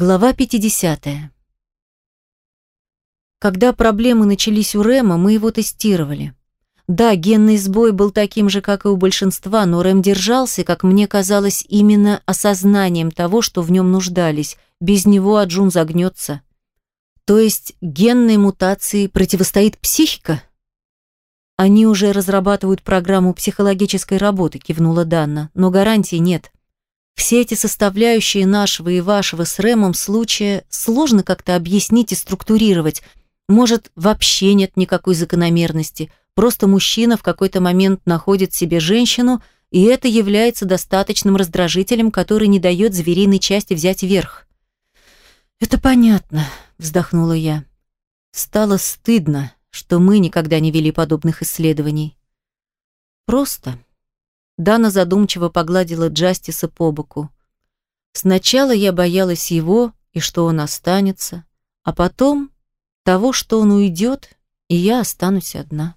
Глава 50. Когда проблемы начались у Рэма, мы его тестировали. Да, генный сбой был таким же, как и у большинства, но Рэм держался, как мне казалось, именно осознанием того, что в нем нуждались. Без него Аджун загнется. То есть генной мутации противостоит психика? Они уже разрабатывают программу психологической работы, кивнула Данна, но гарантий нет. Все эти составляющие нашего и вашего с Рэмом случая сложно как-то объяснить и структурировать. Может, вообще нет никакой закономерности. Просто мужчина в какой-то момент находит себе женщину, и это является достаточным раздражителем, который не дает звериной части взять верх. «Это понятно», — вздохнула я. Стало стыдно, что мы никогда не вели подобных исследований. Просто Дана задумчиво погладила Джастиса по боку. Сначала я боялась его и что он останется, а потом того, что он уйдет, и я останусь одна.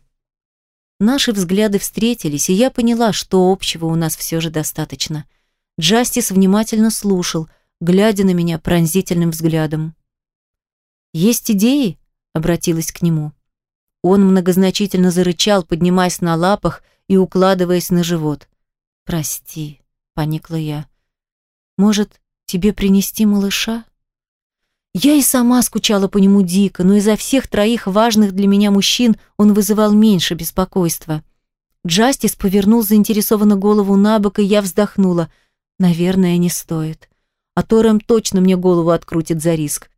Наши взгляды встретились, и я поняла, что общего у нас все же достаточно. Джастис внимательно слушал, глядя на меня пронзительным взглядом. «Есть идеи?» — обратилась к нему. Он многозначительно зарычал, поднимаясь на лапах и укладываясь на живот. «Прости», — поникла я. «Может, тебе принести малыша?» Я и сама скучала по нему дико, но изо всех троих важных для меня мужчин он вызывал меньше беспокойства. Джастис повернул заинтересованно голову на бок, и я вздохнула. Наверное, не стоит. А то Рэм точно мне голову открутит за риск.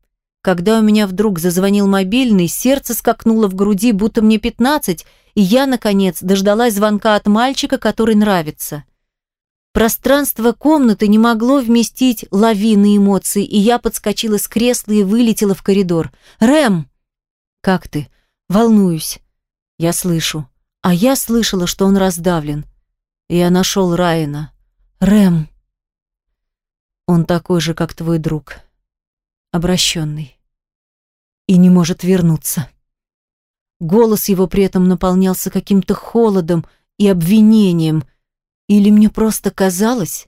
Когда у меня вдруг зазвонил мобильный, сердце скакнуло в груди, будто мне пятнадцать, и я, наконец, дождалась звонка от мальчика, который нравится. Пространство комнаты не могло вместить лавины эмоций, и я подскочила с кресла и вылетела в коридор. «Рэм!» «Как ты?» «Волнуюсь». «Я слышу». А я слышала, что он раздавлен. Я нашел Райана. «Рэм!» Он такой же, как твой друг. Обращенный. И не может вернуться. Голос его при этом наполнялся каким-то холодом и обвинением – или мне просто казалось?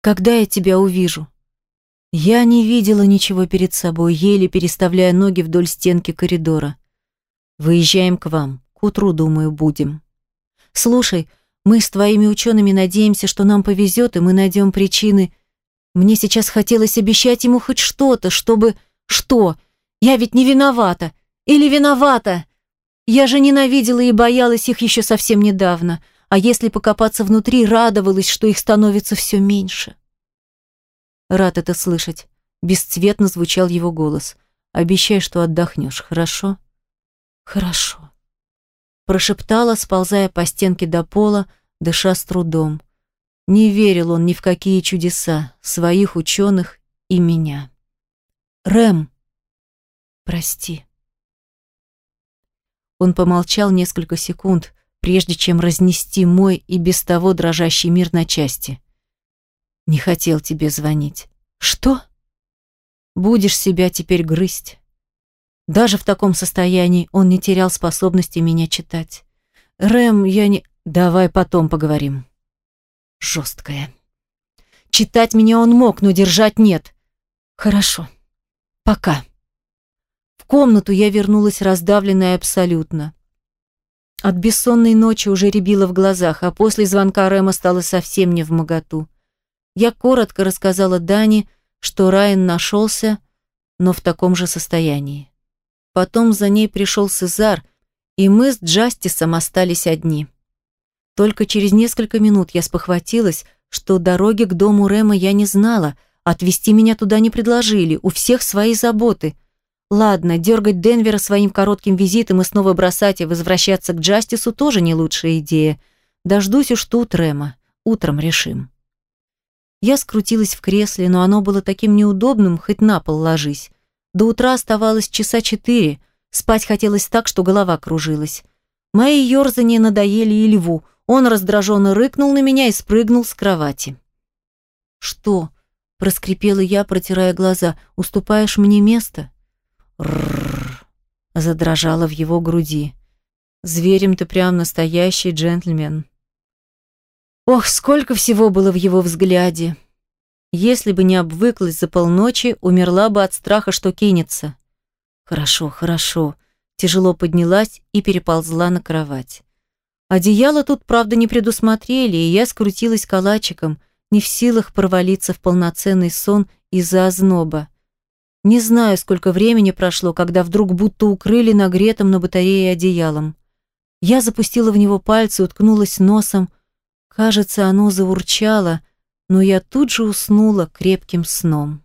Когда я тебя увижу? Я не видела ничего перед собой, еле переставляя ноги вдоль стенки коридора. Выезжаем к вам. К утру, думаю, будем. Слушай, мы с твоими учеными надеемся, что нам повезет, и мы найдем причины. Мне сейчас хотелось обещать ему хоть что-то, чтобы... Что? Я ведь не виновата. Или виновата? Я же ненавидела и боялась их еще совсем недавно а если покопаться внутри, радовалась, что их становится все меньше. Рад это слышать. Бесцветно звучал его голос. Обещай, что отдохнешь, хорошо? Хорошо. Прошептала, сползая по стенке до пола, дыша с трудом. Не верил он ни в какие чудеса, своих ученых и меня. Рэм, прости. Он помолчал несколько секунд, прежде чем разнести мой и без того дрожащий мир на части. Не хотел тебе звонить. Что? Будешь себя теперь грызть. Даже в таком состоянии он не терял способности меня читать. Рэм, я не... Давай потом поговорим. Жесткая. Читать меня он мог, но держать нет. Хорошо. Пока. В комнату я вернулась раздавленная абсолютно. От бессонной ночи уже рябило в глазах, а после звонка Рема стало совсем не в моготу. Я коротко рассказала Дане, что Райан нашелся, но в таком же состоянии. Потом за ней пришел Сезар, и мы с Джастисом остались одни. Только через несколько минут я спохватилась, что дороги к дому Рема я не знала, отвезти меня туда не предложили, у всех свои заботы – Ладно, дергать Денвера своим коротким визитом и снова бросать и возвращаться к Джастису тоже не лучшая идея. Дождусь уж тут Рема. Утром решим. Я скрутилась в кресле, но оно было таким неудобным, хоть на пол ложись. До утра оставалось часа четыре. Спать хотелось так, что голова кружилась. Мои ерзания надоели и льву. Он раздраженно рыкнул на меня и спрыгнул с кровати. «Что?» – проскрипела я, протирая глаза. «Уступаешь мне место?» Рррр, задрожала в его груди. Зверем ты прям настоящий джентльмен. Ох, сколько всего было в его взгляде. Если бы не обвыклась за полночи, умерла бы от страха, что кинется. Хорошо, хорошо. Тяжело поднялась и переползла на кровать. Одеяло тут, правда, не предусмотрели, и я скрутилась калачиком, не в силах провалиться в полноценный сон из-за озноба. Не знаю, сколько времени прошло, когда вдруг будто укрыли нагретым на батарее одеялом. Я запустила в него пальцы, уткнулась носом. Кажется, оно заурчало, но я тут же уснула крепким сном.